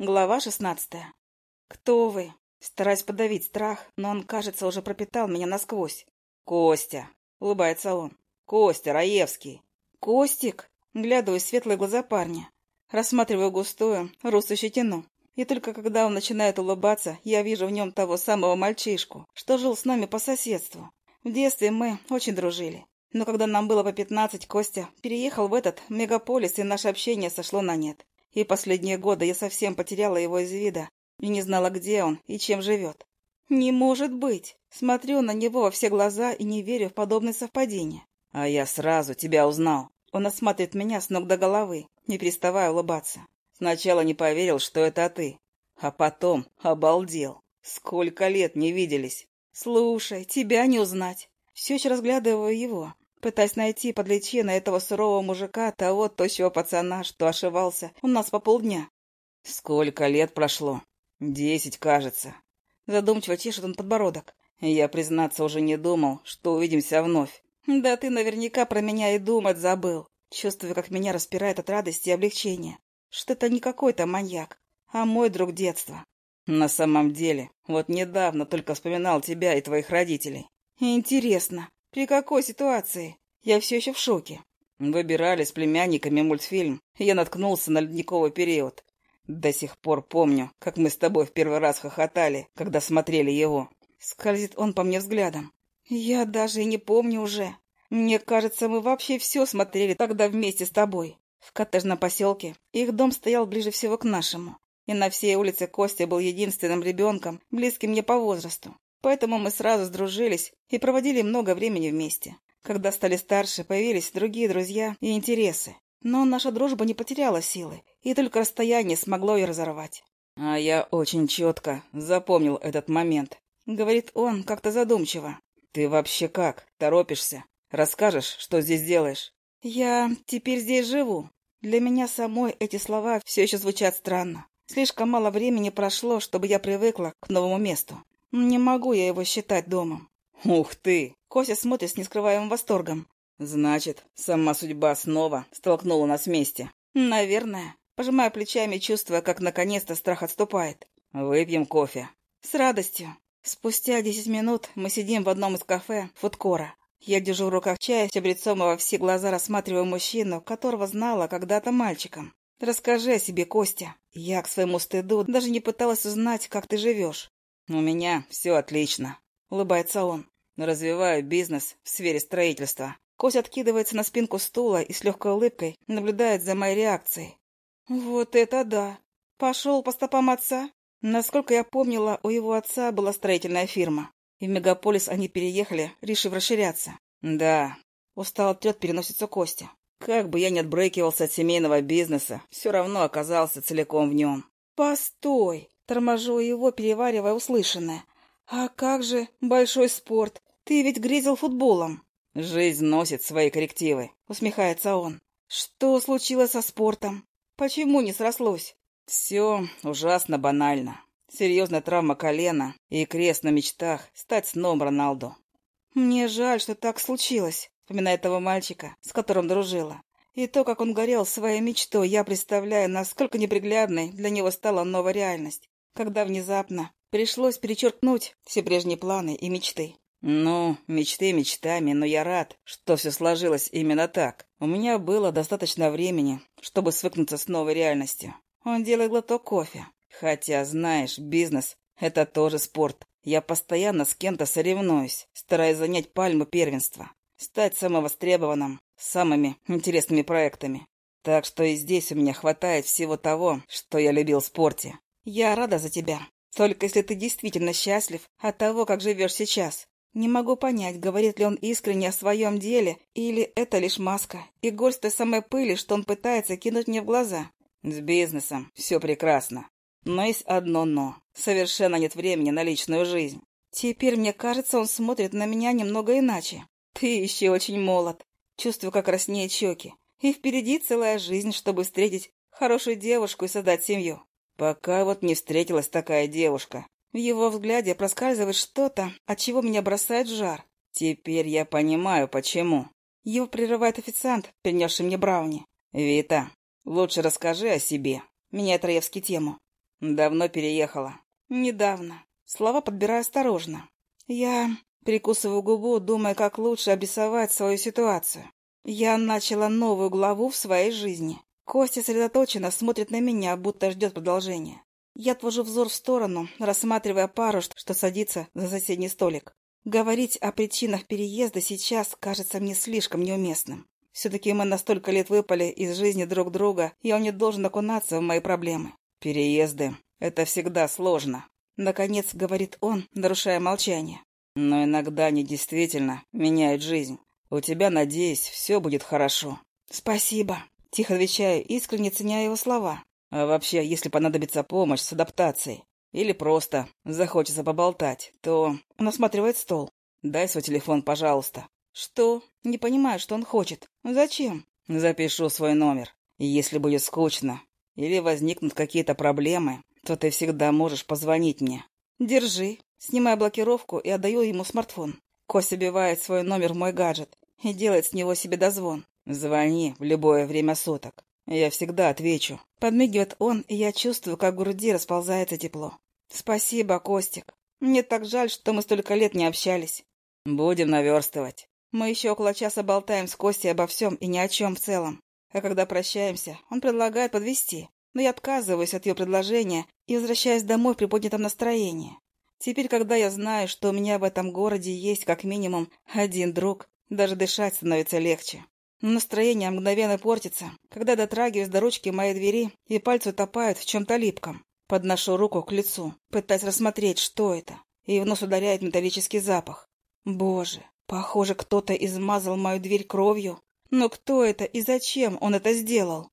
Глава шестнадцатая. «Кто вы?» Стараюсь подавить страх, но он, кажется, уже пропитал меня насквозь. «Костя!» — улыбается он. «Костя Раевский!» «Костик!» — глядываю в светлые глаза парня. Рассматриваю густую, русую щетину. И только когда он начинает улыбаться, я вижу в нем того самого мальчишку, что жил с нами по соседству. В детстве мы очень дружили. Но когда нам было по пятнадцать, Костя переехал в этот мегаполис, и наше общение сошло на нет. И последние годы я совсем потеряла его из вида и не знала, где он и чем живет. Не может быть! Смотрю на него во все глаза и не верю в подобное совпадение. А я сразу тебя узнал. Он осматривает меня с ног до головы, не переставая улыбаться. Сначала не поверил, что это ты, а потом обалдел. Сколько лет не виделись. Слушай, тебя не узнать. Все еще разглядываю его, пытаясь найти под личиной этого сурового мужика того тощего пацана, что ошивался у нас по полдня. Сколько лет прошло? Десять, кажется. Задумчиво чешет он подбородок. Я, признаться, уже не думал, что увидимся вновь. Да ты наверняка про меня и думать забыл. Чувствую, как меня распирает от радости и облегчения. Что это не какой-то маньяк, а мой друг детства. На самом деле, вот недавно только вспоминал тебя и твоих родителей. Интересно, при какой ситуации? Я все еще в шоке. Выбирали с племянниками мультфильм, я наткнулся на ледниковый период. До сих пор помню, как мы с тобой в первый раз хохотали, когда смотрели его. Скользит он по мне взглядом. Я даже и не помню уже. Мне кажется, мы вообще все смотрели тогда вместе с тобой. В коттеджном поселке их дом стоял ближе всего к нашему. И на всей улице Костя был единственным ребенком, близким мне по возрасту. Поэтому мы сразу сдружились и проводили много времени вместе. Когда стали старше, появились другие друзья и интересы. Но наша дружба не потеряла силы, и только расстояние смогло ее разорвать. «А я очень четко запомнил этот момент», — говорит он как-то задумчиво. «Ты вообще как? Торопишься? Расскажешь, что здесь делаешь?» «Я теперь здесь живу. Для меня самой эти слова все еще звучат странно. Слишком мало времени прошло, чтобы я привыкла к новому месту. Не могу я его считать домом». «Ух ты!» Кося смотрит с нескрываемым восторгом. Значит, сама судьба снова столкнула нас вместе. Наверное. Пожимая плечами, чувствуя, как наконец-то страх отступает. Выпьем кофе. С радостью. Спустя десять минут мы сидим в одном из кафе фудкора. Я держу в руках чай, чабрецом и во все глаза рассматриваю мужчину, которого знала когда-то мальчиком. Расскажи о себе, Костя. Я к своему стыду даже не пыталась узнать, как ты живешь. У меня все отлично. Улыбается он. Развиваю бизнес в сфере строительства. Кость откидывается на спинку стула и с легкой улыбкой наблюдает за моей реакцией. «Вот это да! Пошел по стопам отца?» Насколько я помнила, у его отца была строительная фирма. И в мегаполис они переехали, решив расширяться. «Да». Устал трет переносится Костя. «Как бы я ни отбрыкивался от семейного бизнеса, все равно оказался целиком в нем». «Постой!» Торможу его, переваривая услышанное. «А как же большой спорт? Ты ведь грезил футболом». «Жизнь носит свои коррективы», — усмехается он. «Что случилось со спортом? Почему не срослось?» «Все ужасно банально. Серьезная травма колена и крест на мечтах стать сном Роналду». «Мне жаль, что так случилось», — вспоминая того мальчика, с которым дружила. И то, как он горел своей мечтой, я представляю, насколько неприглядной для него стала новая реальность, когда внезапно пришлось перечеркнуть все прежние планы и мечты. «Ну, мечты мечтами, но я рад, что все сложилось именно так. У меня было достаточно времени, чтобы свыкнуться с новой реальностью». Он делает глоток кофе. «Хотя, знаешь, бизнес — это тоже спорт. Я постоянно с кем-то соревнуюсь, стараясь занять пальму первенства, стать самым востребованным, самыми интересными проектами. Так что и здесь у меня хватает всего того, что я любил в спорте. Я рада за тебя. Только если ты действительно счастлив от того, как живешь сейчас. Не могу понять, говорит ли он искренне о своем деле, или это лишь маска и горсть той самой пыли, что он пытается кинуть мне в глаза. С бизнесом все прекрасно. Но есть одно «но». Совершенно нет времени на личную жизнь. Теперь, мне кажется, он смотрит на меня немного иначе. Ты еще очень молод. Чувствую, как краснеют щеки. И впереди целая жизнь, чтобы встретить хорошую девушку и создать семью. Пока вот не встретилась такая девушка. В его взгляде проскальзывает что-то, от чего меня бросает жар. Теперь я понимаю, почему. Его прерывает официант, принесший мне брауни. «Вита, лучше расскажи о себе», — меняет Раевский тему. Давно переехала. Недавно. Слова подбираю осторожно. Я прикусываю губу, думая, как лучше обрисовать свою ситуацию. Я начала новую главу в своей жизни. Костя сосредоточенно смотрит на меня, будто ждет продолжения. Я отвожу взор в сторону, рассматривая пару, что садится за соседний столик. Говорить о причинах переезда сейчас кажется мне слишком неуместным. Все-таки мы на столько лет выпали из жизни друг друга, и он не должен окунаться в мои проблемы. «Переезды — это всегда сложно», — наконец говорит он, нарушая молчание. «Но иногда они действительно меняют жизнь. У тебя, надеюсь, все будет хорошо». «Спасибо», — тихо отвечаю, искренне ценя его слова. «А вообще, если понадобится помощь с адаптацией, или просто захочется поболтать, то...» Он осматривает стол. «Дай свой телефон, пожалуйста». «Что?» Не понимаю, что он хочет. Зачем? Запишу свой номер. Если будет скучно или возникнут какие-то проблемы, то ты всегда можешь позвонить мне. Держи. Снимаю блокировку и отдаю ему смартфон. Костя бивает свой номер в мой гаджет и делает с него себе дозвон. Звони в любое время суток. Я всегда отвечу. Подмигивает он, и я чувствую, как в груди расползается тепло. Спасибо, Костик. Мне так жаль, что мы столько лет не общались. Будем наверстывать. Мы еще около часа болтаем с Костей обо всем и ни о чем в целом. А когда прощаемся, он предлагает подвести, но я отказываюсь от его предложения и возвращаюсь домой в приподнятом настроении. Теперь, когда я знаю, что у меня в этом городе есть как минимум один друг, даже дышать становится легче. Настроение мгновенно портится, когда дотрагиваюсь до ручки моей двери и пальцы утопают в чем-то липком. Подношу руку к лицу, пытаясь рассмотреть, что это, и в нос ударяет металлический запах. Боже, Похоже, кто-то измазал мою дверь кровью. Но кто это и зачем он это сделал?